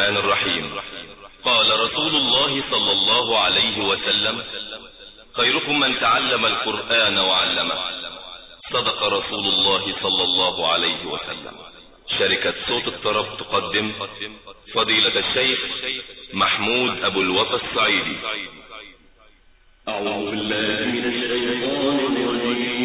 الرحمن الرحيم. قال رسول الله صلى الله عليه وسلم خيركم من تعلم القرآن وعلمه. صدق رسول الله صلى الله عليه وسلم. شركة صوت الطرب تقدم فضيلة الشيخ محمود أبو الوفا الصعيدي أعوذ بالله من الشيطان الرجيم.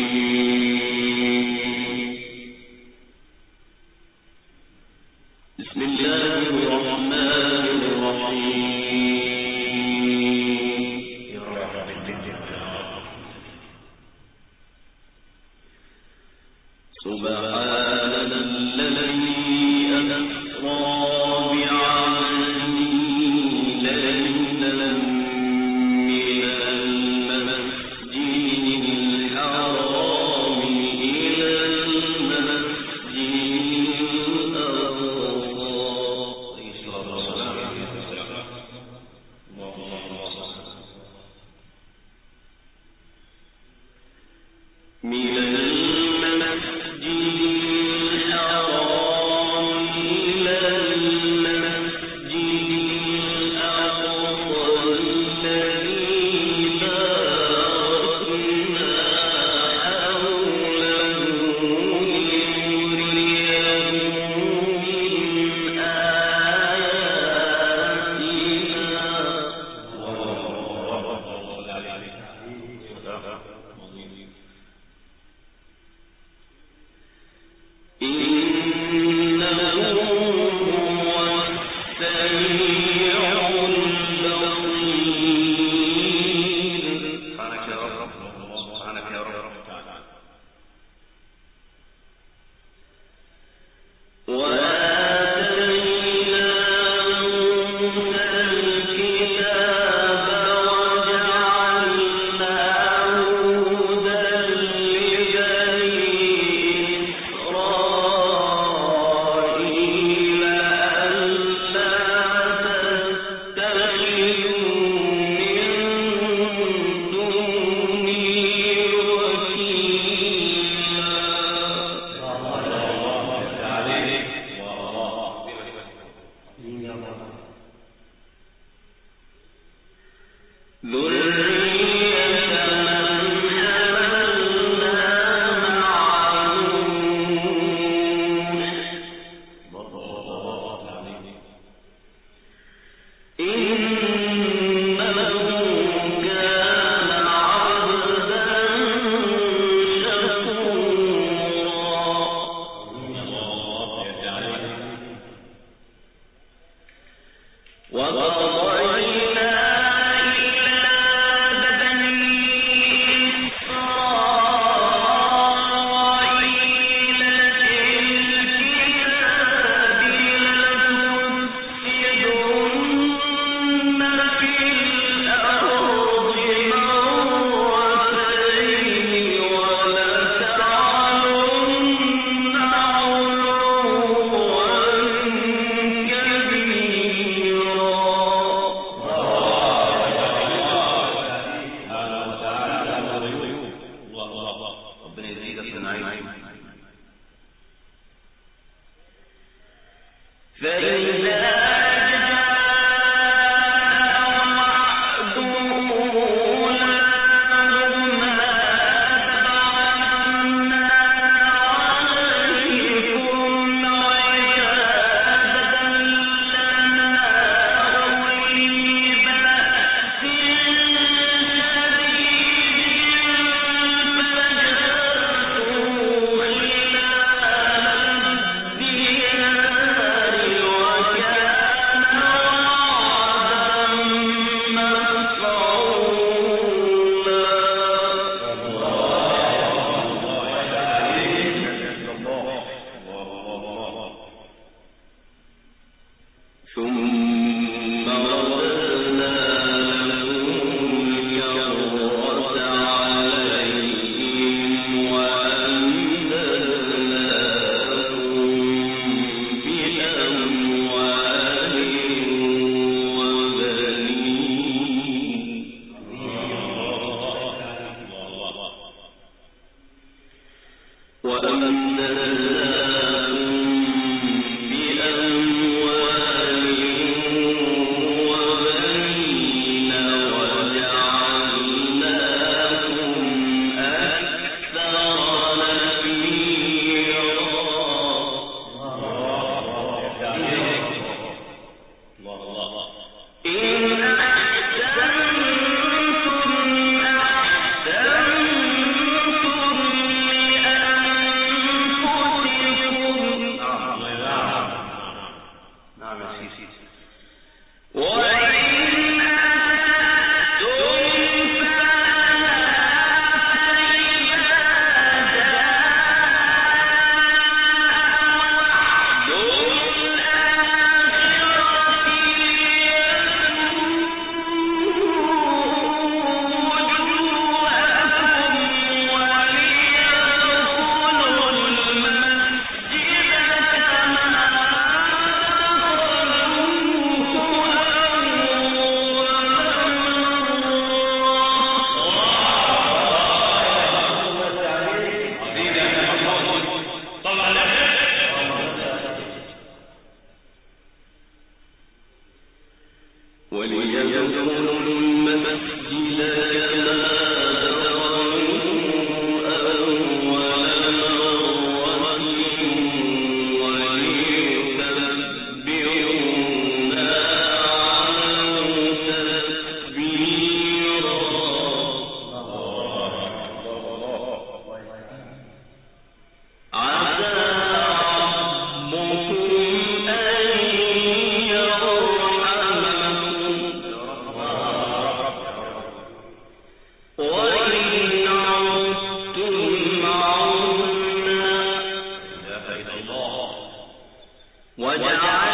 وجعلنا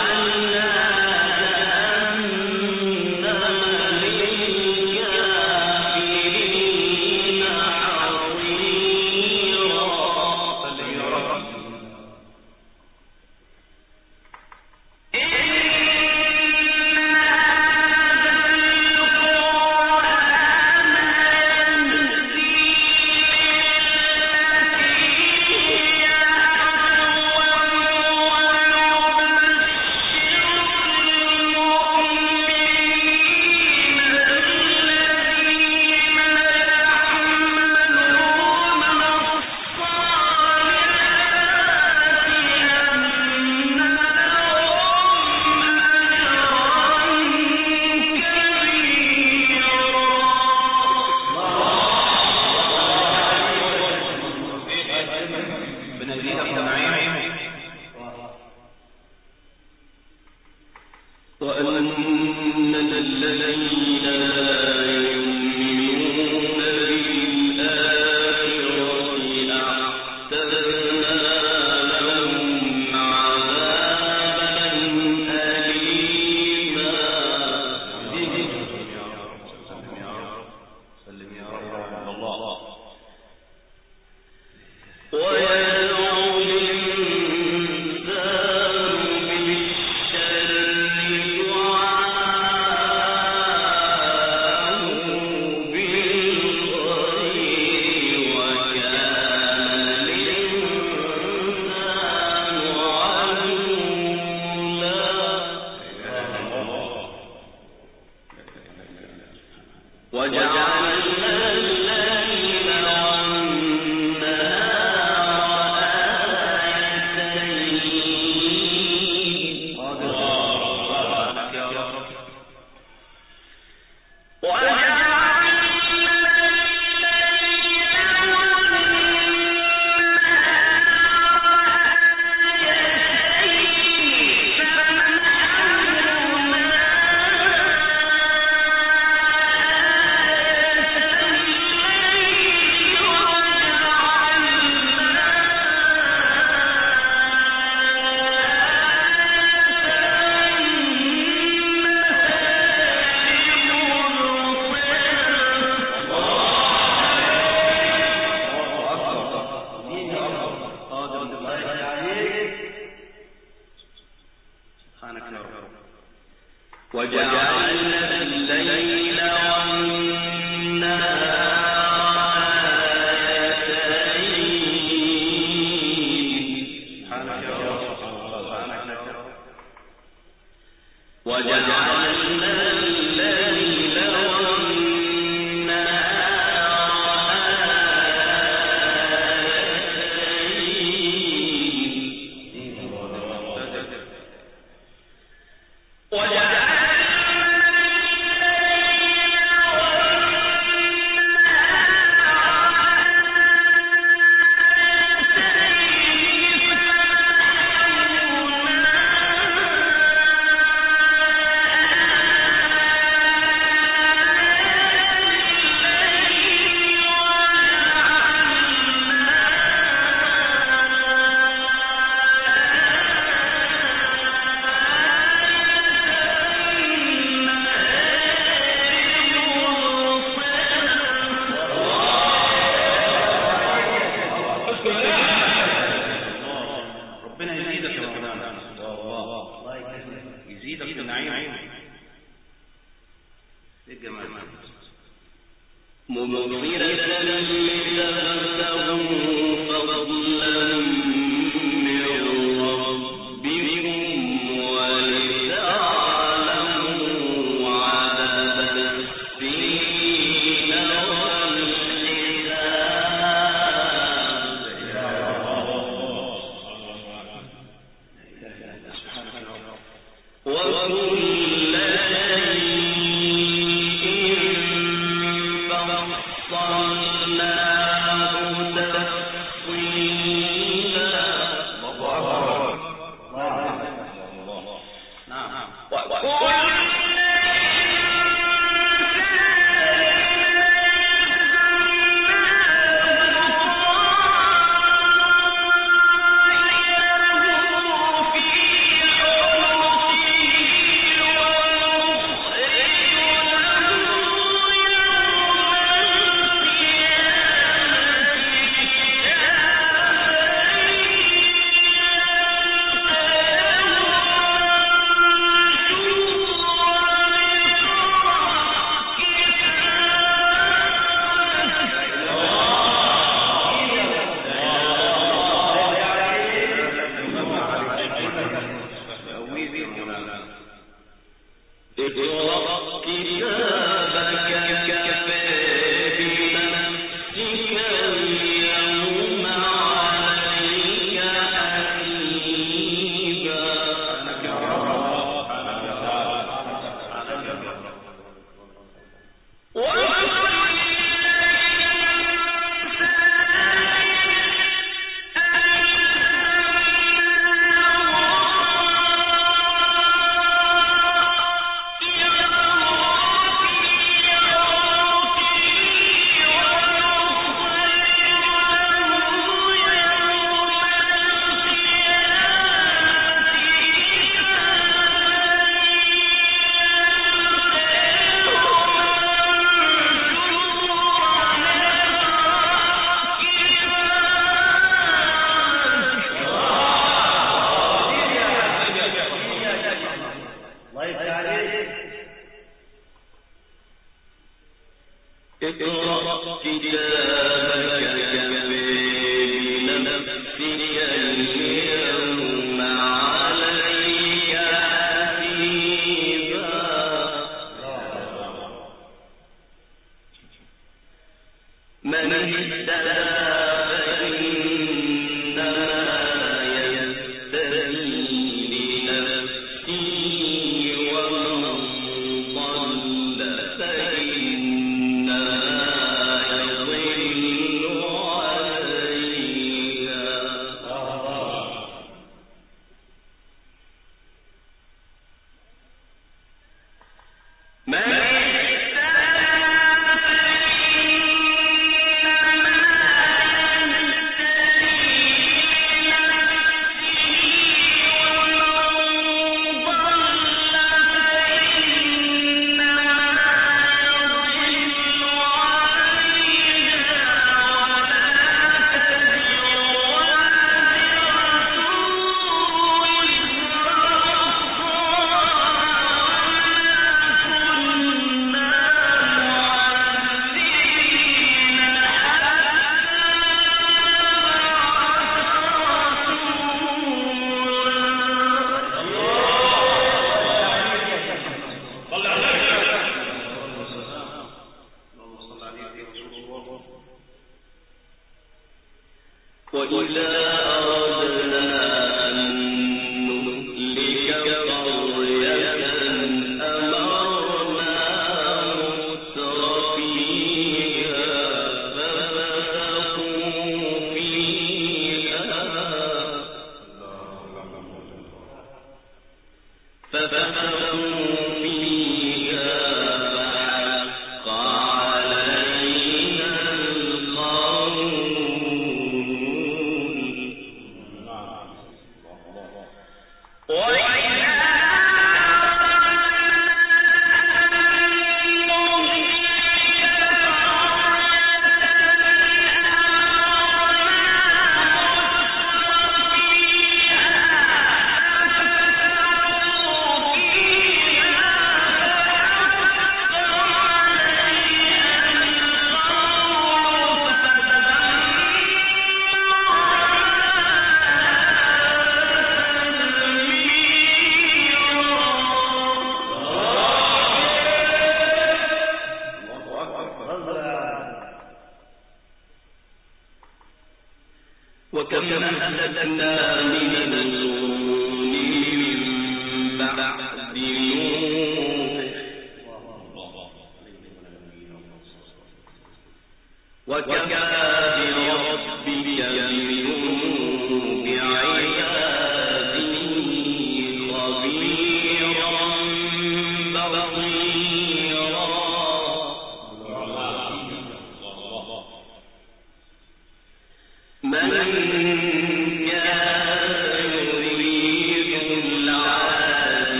وجعلنا الليل والنهار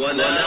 ولا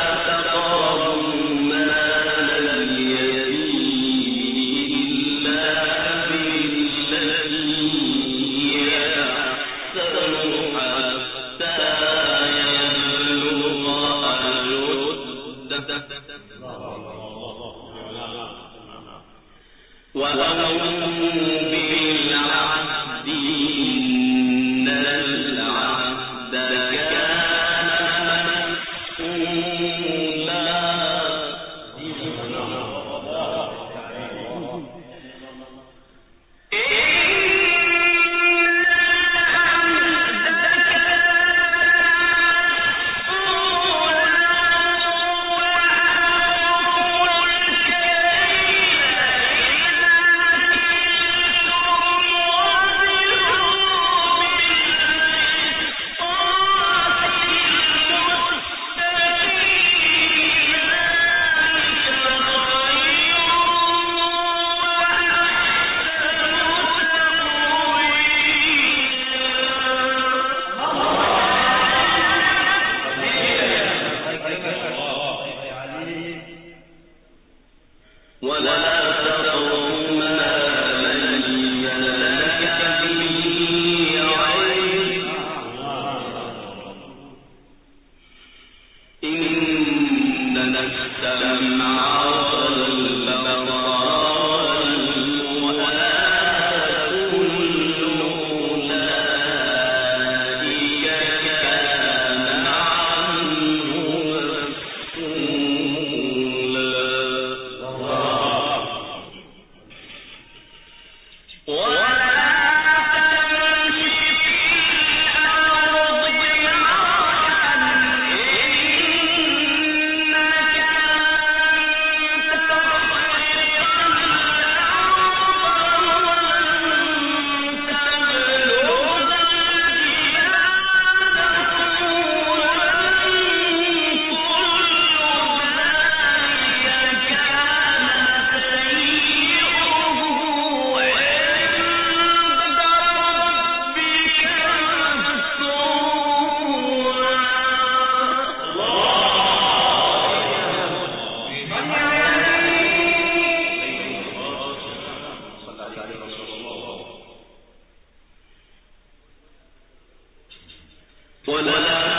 ولا